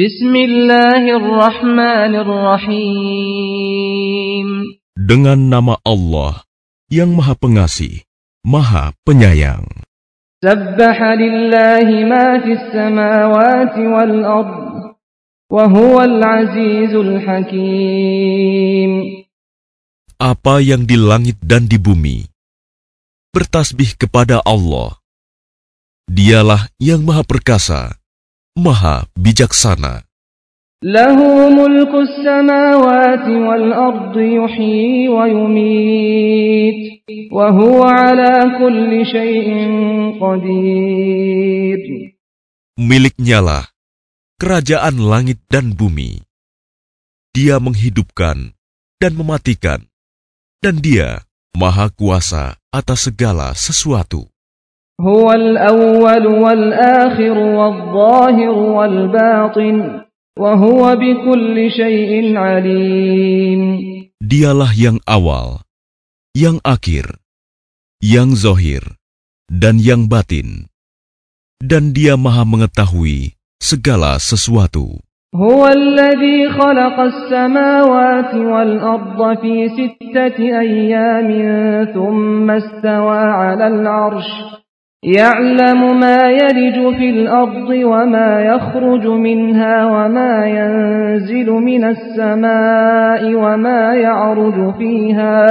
Bismillahirrahmanirrahim. Dengan nama Allah yang Maha Pengasih, Maha Penyayang. Sabbaha lillahi ma fis samawati wal ard wa huwal azizul hakim. Apa yang di langit dan di bumi bertasbih kepada Allah. Dialah yang Maha Perkasa Maha Bijaksana. Lahu mulku wal ardi wa yumit wa huwa ala kulli. Miliknyalah kerajaan langit dan bumi. Dia menghidupkan dan mematikan dan dia maha kuasa atas segala sesuatu. هو الأول والآخر والظاهر والباطن وهو بكل شيء عليم Dialah yang awal, yang akhir, yang zohir, dan yang batin. Dan Dia Maha Mengetahui segala sesuatu. هو الذي خلق السماوات والأرض في ستة أيام ثم استوى على العرش يعلم ما يلج في الأرض وما يخرج منها وما ينزل من السماء وما يعرج فيها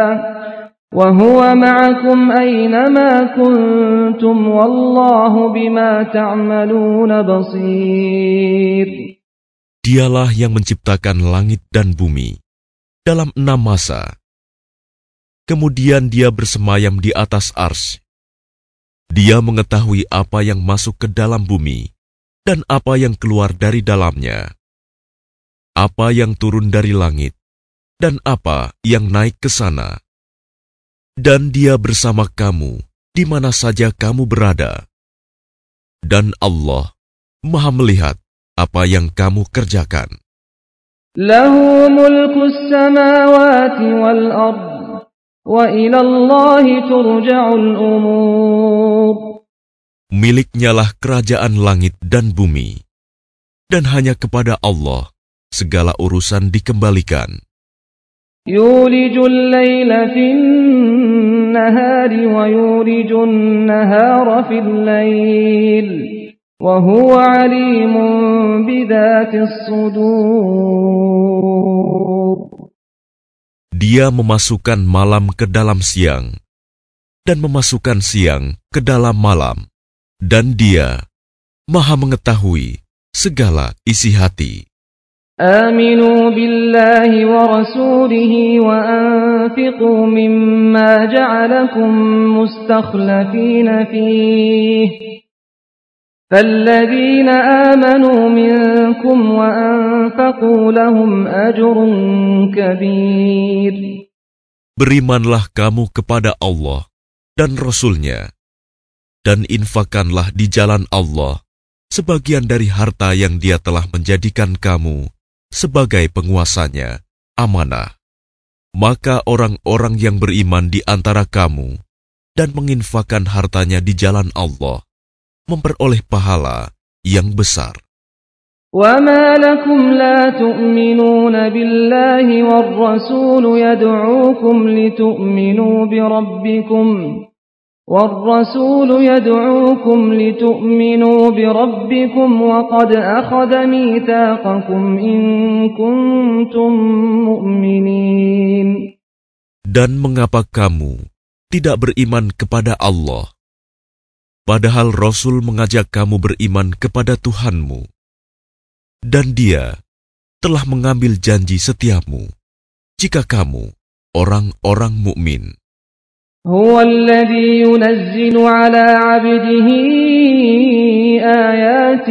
وهو معكم أينما كنتم والله بما تعملون بصير Dialah yang menciptakan langit dan bumi dalam enam masa. Kemudian dia bersemayam di atas ars. dia mengetahui apa yang masuk ke dalam bumi dan apa yang keluar dari dalamnya, apa yang turun dari langit, dan apa yang naik ke sana. Dan Dia bersama kamu di mana saja kamu berada, dan Allah Maha Melihat apa yang kamu kerjakan. Lahu mulkus samawati wal wa ilallahi turja'ul umur Miliknyalah kerajaan langit dan bumi, dan hanya kepada Allah segala urusan dikembalikan. يولج الليل في النهار ويولج النهار في الليل وهو عليم بذات الصدور Dia memasukkan malam ke dalam siang, dan memasukkan siang ke dalam malam, dan Dia Maha Mengetahui segala isi hati. آمنوا بالله ورسوله وأنفقوا مما جعلكم مستخلفين فيه فالذين آمنوا منكم وأنفقوا لهم أجر كبير Berimanlah kamu kepada Allah dan Rasul-Nya, dan infakkanlah di jalan Allah sebagian dari harta yang dia telah menjadikan kamu sebagai penguasanya, amanah. Maka orang-orang yang beriman di antara kamu dan menginfakkan hartanya di jalan Allah, memperoleh pahala yang besar. وما لكم لا تؤمنون بالله والرسول يدعوكم لتؤمنوا بربكم والرسول يدعوكم لتؤمنوا بربكم وقد أخذ ميثاقكم إن كنتم مؤمنين Dan mengapa kamu tidak beriman kepada Allah? Padahal Rasul mengajak kamu beriman kepada Tuhanmu. Dan dia telah mengambil janji setiamu jika kamu orang-orang mukmin. هو الذي ينزل على عبده آيات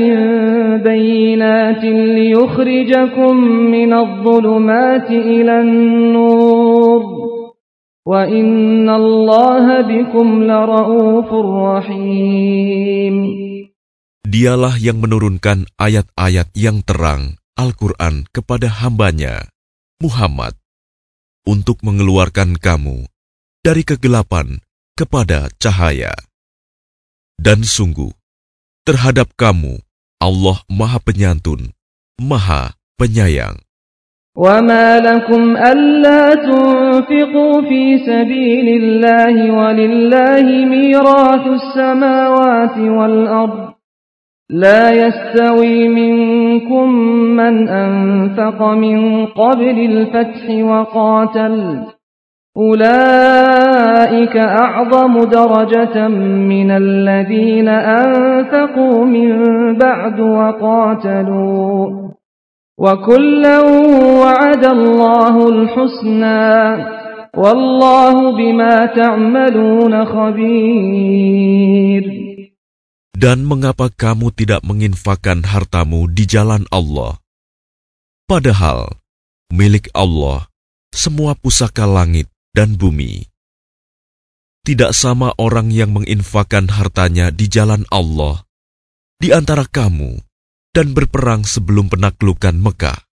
بينات ليخرجكم من الظلمات إلى النور وإن الله بكم لرؤوف رحيم Dialah yang menurunkan ayat-ayat yang terang Al-Quran kepada hambanya, Muhammad, untuk mengeluarkan kamu dari kegelapan kepada cahaya. Dan sungguh, terhadap kamu Allah Maha Penyantun Maha Penyayang. وما لكم ألا تنفقوا في سبيل الله ولله ميراث السماوات والأرض لا يستوي منكم من أنفق من قبل الفتح وقاتل أولئك أعظم درجة من الذين أنفقوا من بعد وقاتلوا وكلا وعد الله الحسنى والله بما تعملون خبير Dan mengapa kamu tidak menginfakkan hartamu di jalan Allah? Padahal milik Allah semua pusaka langit dan bumi. Tidak sama orang yang menginfakkan hartanya di jalan Allah di antara kamu dan berperang sebelum penaklukan Mekah.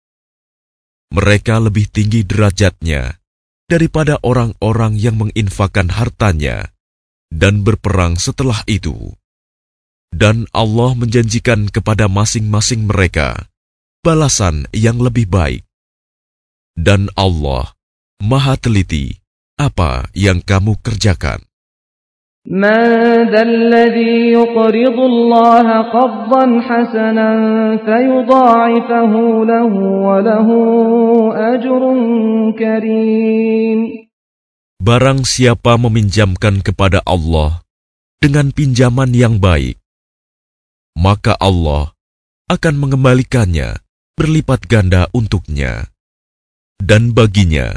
Mereka lebih tinggi derajatnya daripada orang-orang yang menginfakkan hartanya dan berperang setelah itu. Dan Allah menjanjikan kepada masing-masing mereka balasan yang lebih baik. Dan Allah Maha Teliti apa yang kamu kerjakan. من ذا الذي يقرض الله قرضا حسنا فيضاعفه له وله أجر كريم Barang siapa meminjamkan kepada Allah dengan pinjaman yang baik, maka Allah akan mengembalikannya berlipat ganda untuknya, dan baginya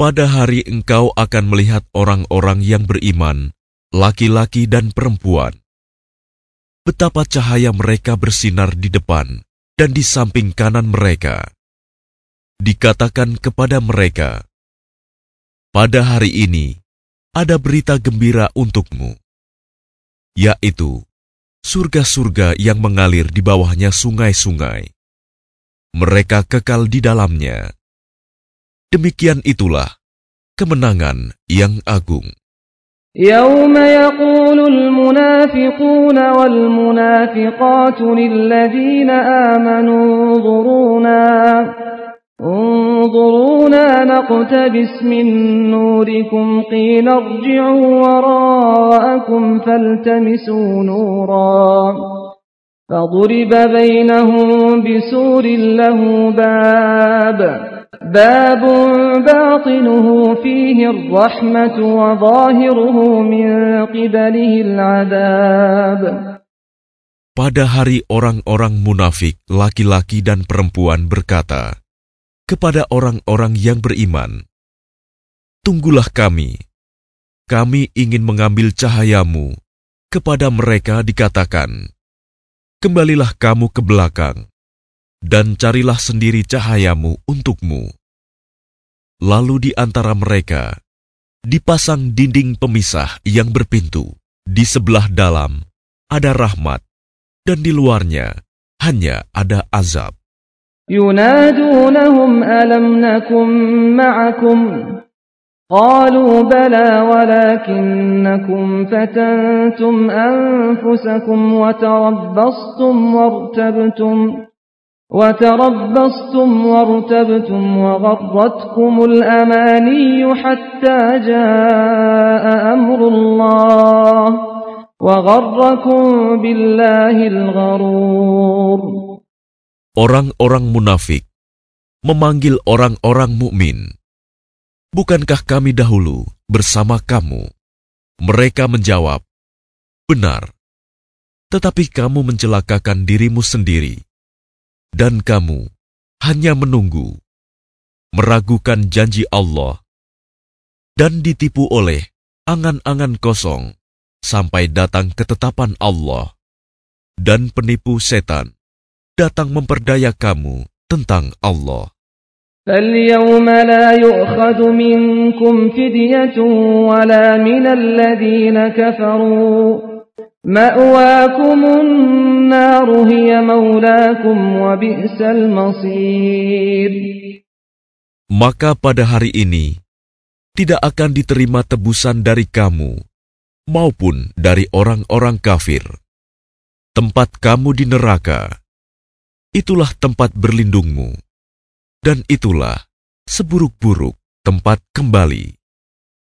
Pada hari engkau akan melihat orang-orang yang beriman laki-laki dan perempuan. Betapa cahaya mereka bersinar di depan dan di samping kanan mereka. Dikatakan kepada mereka, "Pada hari ini ada berita gembira untukmu, yaitu surga-surga yang mengalir di bawahnya sungai-sungai. Mereka kekal di dalamnya. Demikian itulah kemenangan yang agung." يوم يقول المنافقون والمنافقات للذين آمنوا انظرونا انظرونا نقتبس من نوركم قيل ارجعوا وراءكم فالتمسوا نورا فضرب بينهم بسور له باب باب باطنه فيه الرحمة وظاهره من قبله العذاب Pada hari orang-orang munafik, laki-laki dan perempuan berkata kepada orang-orang yang beriman, Tunggulah kami, kami ingin mengambil cahayamu. Kepada mereka dikatakan, Kembalilah kamu ke belakang, dan carilah sendiri cahayamu untukmu. Lalu di antara mereka dipasang dinding pemisah yang berpintu. Di sebelah dalam ada rahmat, dan di luarnya hanya ada azab. ينادونهم ألم نكن معكم قالوا بلى ولكنكم فتنتم أنفسكم وتربصتم وارتبتم وتربصتم وارتبتم وغرتكم الأماني حتى جاء أمر الله وغركم بالله الغرور Orang-orang munafik memanggil orang-orang mukmin. Bukankah kami dahulu bersama kamu? Mereka menjawab, "Benar." Tetapi kamu mencelakakan dirimu sendiri, dan kamu hanya menunggu, meragukan janji Allah, dan ditipu oleh angan-angan kosong sampai datang ketetapan Allah, dan penipu setan datang memperdaya kamu tentang Allah. فاليوم لا يؤخذ منكم فدية ولا من الذين كفروا مأواكم النار هي مولاكم وبئس المصير Maka pada hari ini tidak akan diterima tebusan dari kamu maupun dari orang-orang kafir. Tempat kamu di neraka, itulah tempat berlindungmu, dan itulah seburuk-buruk tempat kembali.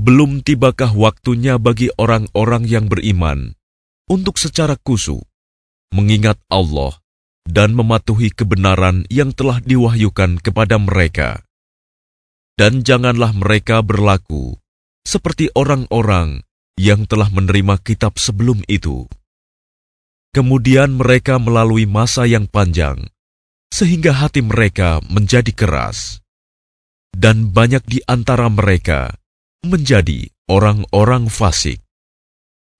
Belum tibakah waktunya bagi orang-orang yang beriman untuk secara kusu mengingat Allah dan mematuhi kebenaran yang telah diwahyukan kepada mereka. Dan janganlah mereka berlaku seperti orang-orang yang telah menerima kitab sebelum itu. Kemudian mereka melalui masa yang panjang, sehingga hati mereka menjadi keras. Dan banyak di antara mereka menjadi orang-orang fasik.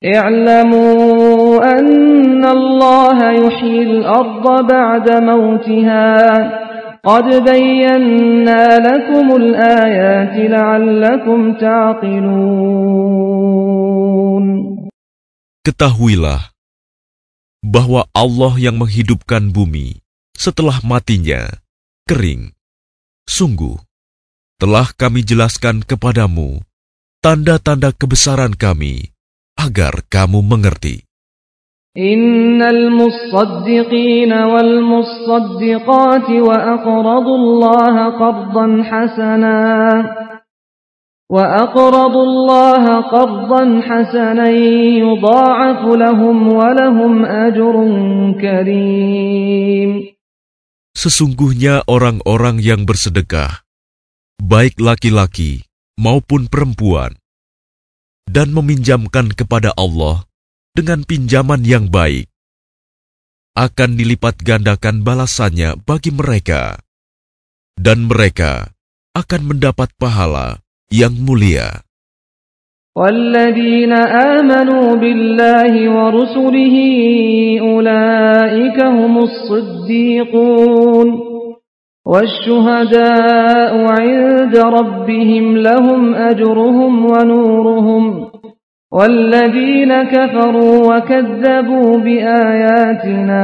اعلموا أن الله يحيي الأرض بعد موتها قد بينا لكم الآيات لعلكم تعقلون Ketahuilah bahwa Allah yang menghidupkan bumi setelah matinya kering. Sungguh, telah kami jelaskan kepadamu tanda-tanda kebesaran kami agar kamu mengerti. إن المصدقين والمصدقات وأقرضوا الله قرضا حسنا وأقرضوا الله قرضا حسنا يضاعف لهم ولهم أجر كريم Sesungguhnya orang-orang yang bersedekah, baik laki-laki maupun perempuan, dan meminjamkan kepada Allah dengan pinjaman yang baik, akan dilipat gandakan balasannya bagi mereka, dan mereka akan mendapat pahala yang mulia. والذين آمنوا بالله ورسله أولئك هم الصديقون والشهداء عند ربهم لهم أجرهم ونورهم والذين كفروا وكذبوا بآياتنا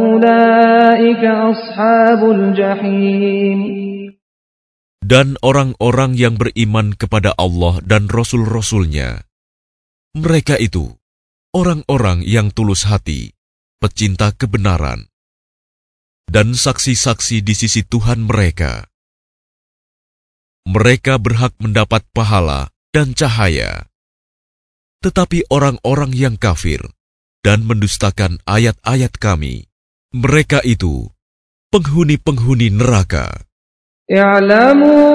أولئك أصحاب الجحيم Dan orang-orang yang beriman kepada Allah dan Rasul-Rasulnya, mereka itu orang-orang yang tulus hati, pecinta kebenaran, dan saksi-saksi di sisi Tuhan mereka. Mereka berhak mendapat pahala dan cahaya. Tetapi orang-orang yang kafir dan mendustakan ayat-ayat kami, mereka itu penghuni-penghuni neraka. Ya'lamun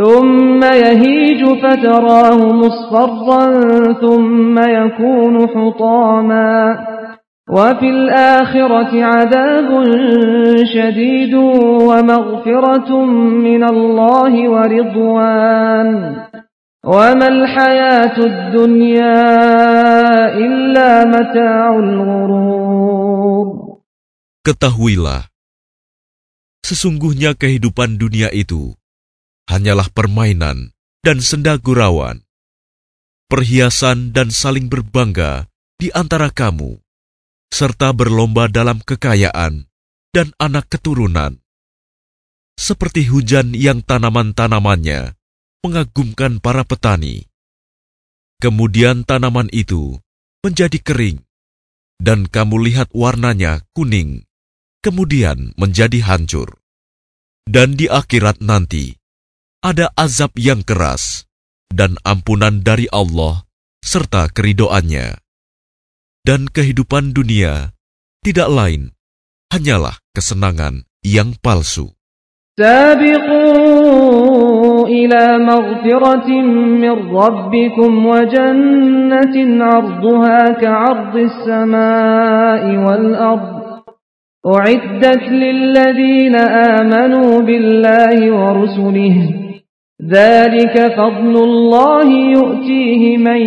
ثم يهيج فتراه مصفرا ثم يكون حطاما. وفي الآخرة عذاب شديد ومغفرة من الله ورضوان. وما الحياة الدنيا إلا متاع الغرور. Ketahuilah, sesungguhnya kehidupan dunia itu hanyalah permainan dan senda gurauan, perhiasan dan saling berbangga di antara kamu, serta berlomba dalam kekayaan dan anak keturunan. Seperti hujan yang tanaman-tanamannya mengagumkan para petani. Kemudian tanaman itu menjadi kering, dan kamu lihat warnanya kuning, kemudian menjadi hancur. Dan di akhirat nanti, ada azab yang keras dan ampunan dari Allah serta keridoannya. Dan kehidupan dunia tidak lain hanyalah kesenangan yang palsu. سابقوا إلى مغفرة من ربكم وجنة عرضها كعرض السماء والأرض أعدت للذين آمنوا بالله ورسله ذلك فضل الله يؤتيه من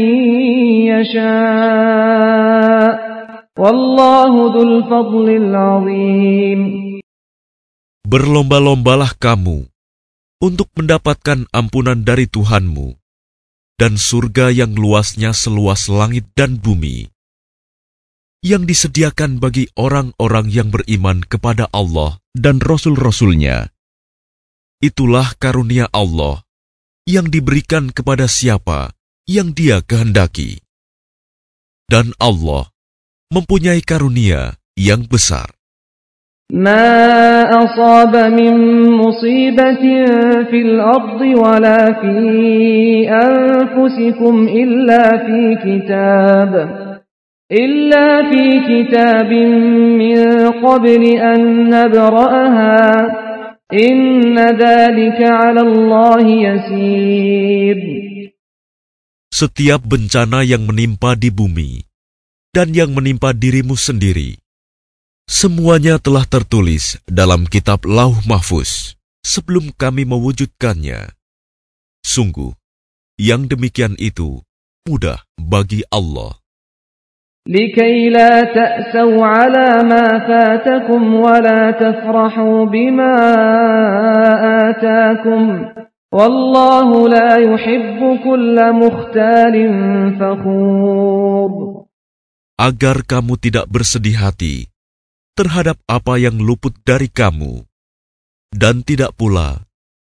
يشاء والله ذو الفضل العظيم Berlomba-lombalah kamu untuk mendapatkan ampunan dari Tuhanmu dan surga yang luasnya seluas langit dan bumi yang disediakan bagi orang-orang yang beriman kepada Allah dan Rasul-Rasulnya. Itulah karunia Allah yang diberikan kepada siapa yang dia kehendaki. Dan Allah mempunyai karunia yang besar. ما أصاب من مصيبة في الأرض ولا في أنفسكم إلا في كتاب إلا في كتاب من قبل أن نبرأها setiap bencana yang menimpa di bumi dan yang menimpa dirimu sendiri Semuanya telah tertulis dalam kitab Lauh Mahfuz sebelum kami mewujudkannya. Sungguh, yang demikian itu mudah bagi Allah. لكي لا تأسوا على ما فاتكم ولا تفرحوا بما آتاكم والله لا يحب كل مختال فخور Agar kamu tidak bersedih hati terhadap apa yang luput dari kamu, dan tidak pula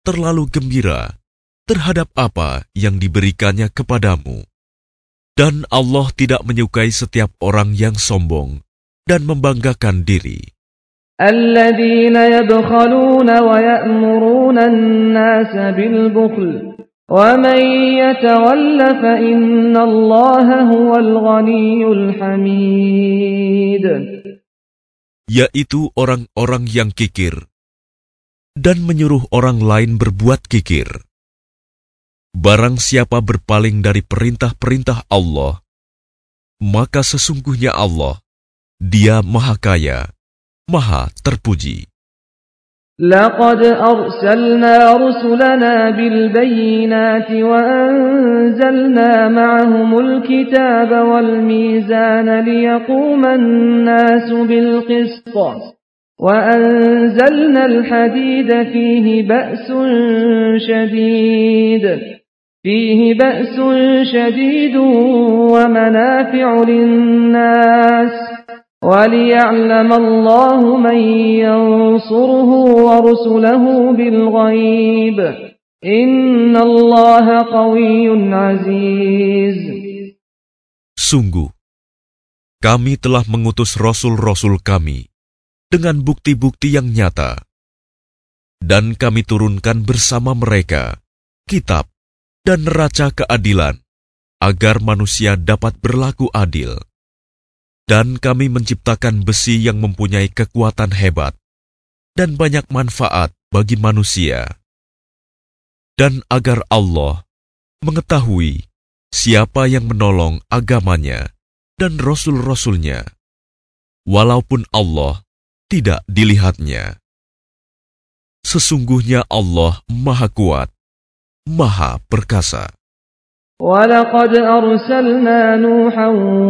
terlalu gembira terhadap apa yang diberikannya kepadamu. Dan Allah tidak menyukai setiap orang yang sombong dan membanggakan diri. الذين يبخلون ويأمرون الناس بالبخل ومن يتول فإن الله هو الغني الحميد yaitu orang-orang yang kikir dan menyuruh orang lain berbuat kikir. Barang siapa berpaling dari perintah-perintah Allah, maka sesungguhnya Allah, Dia Maha Kaya, Maha Terpuji. لقد أرسلنا رسلنا بالبينات وأنزلنا معهم الكتاب والميزان ليقوم الناس بالقسط وأنزلنا الحديد فيه بأس شديد فيه بأس شديد ومنافع للناس وليعلم الله من ينصره ورسله بالغيب إن الله قوي عزيز Sungguh, kami telah mengutus rasul-rasul kami dengan bukti-bukti yang nyata, dan kami turunkan bersama mereka kitab dan neraca keadilan agar manusia dapat berlaku adil. Dan kami menciptakan besi yang mempunyai kekuatan hebat dan banyak manfaat bagi manusia. Dan agar Allah mengetahui siapa yang menolong agamanya dan rasul-rasulnya, walaupun Allah tidak dilihatnya. Sesungguhnya Allah Maha Kuat, Maha Perkasa. ولقد أرسلنا نوحا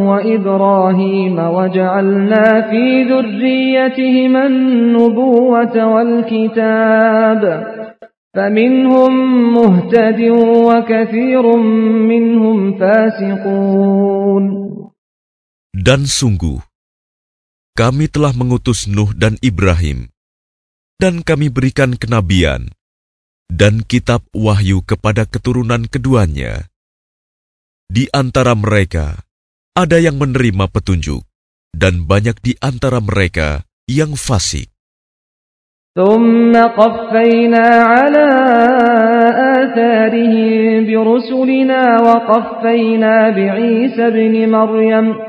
وإبراهيم وجعلنا في ذريتهما النبوة والكتاب فمنهم مهتد وكثير منهم فاسقون Dan sungguh, kami telah mengutus Nuh dan Ibrahim, dan kami berikan kenabian, dan kitab wahyu kepada keturunan keduanya. Di antara mereka ada yang menerima petunjuk, dan banyak di antara mereka yang fasik. ثم قفينا على آثارهم برسلنا وقفينا بعيسى ابن مريم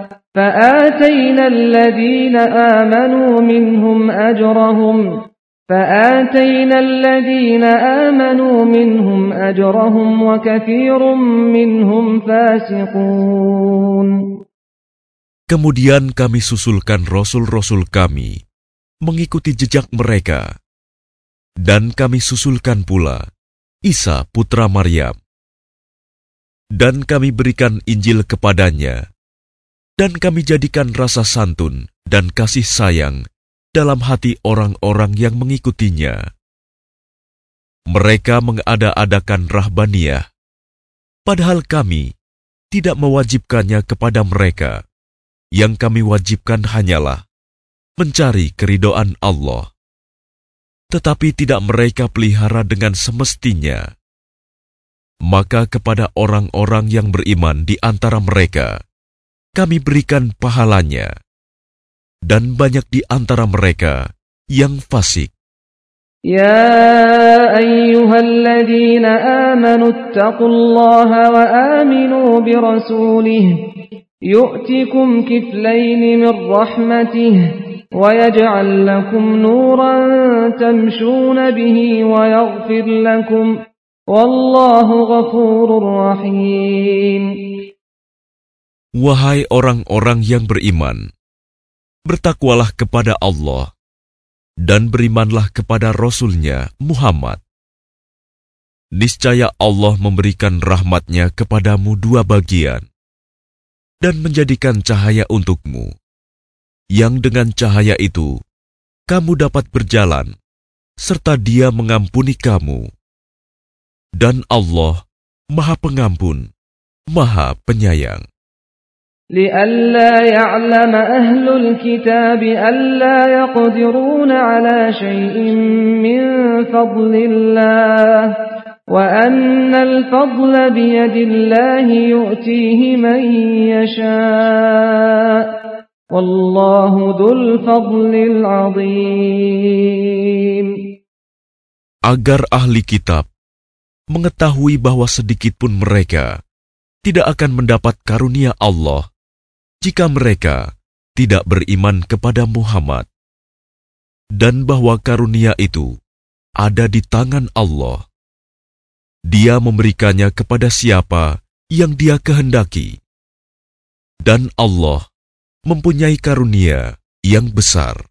فآتينا الذين آمنوا منهم أجرهم فآتينا الذين آمنوا منهم أجرهم وكثير منهم فاسقون Kemudian kami susulkan rasul-rasul kami mengikuti jejak mereka. Dan kami susulkan pula Isa putra Maryam. Dan kami berikan Injil kepadanya. dan kami jadikan rasa santun dan kasih sayang dalam hati orang-orang yang mengikutinya. Mereka mengada-adakan rahbaniyah, padahal kami tidak mewajibkannya kepada mereka yang kami wajibkan hanyalah mencari keridoan Allah. Tetapi tidak mereka pelihara dengan semestinya. Maka kepada orang-orang yang beriman di antara mereka, kami berikan pahalanya. Dan banyak di antara mereka yang fasik. Ya ayyuhalladzina amanu attaqullaha wa aminu birasulih yu'tikum kiflaini min rahmatih wa yaj'al lakum nuran tamshuna bihi wa yaghfir lakum wallahu ghafurur rahim Wahai orang-orang yang beriman, bertakwalah kepada Allah dan berimanlah kepada Rasul-Nya Muhammad. Niscaya Allah memberikan rahmatnya kepadamu dua bagian dan menjadikan cahaya untukmu, yang dengan cahaya itu kamu dapat berjalan, serta Dia mengampuni kamu. Dan Allah Maha Pengampun, Maha Penyayang. لئلا يعلم أهل الكتاب ألا يقدرون على شيء من فضل الله وأن الفضل بيد الله يؤتيه من يشاء والله ذو الفضل العظيم Agar ahli kitab mengetahui bahwa sedikitpun mereka tidak akan mendapat karunia Allah jika mereka tidak beriman kepada Muhammad, dan bahwa karunia itu ada di tangan Allah. Dia memberikannya kepada siapa yang Dia kehendaki, dan Allah mempunyai karunia yang besar.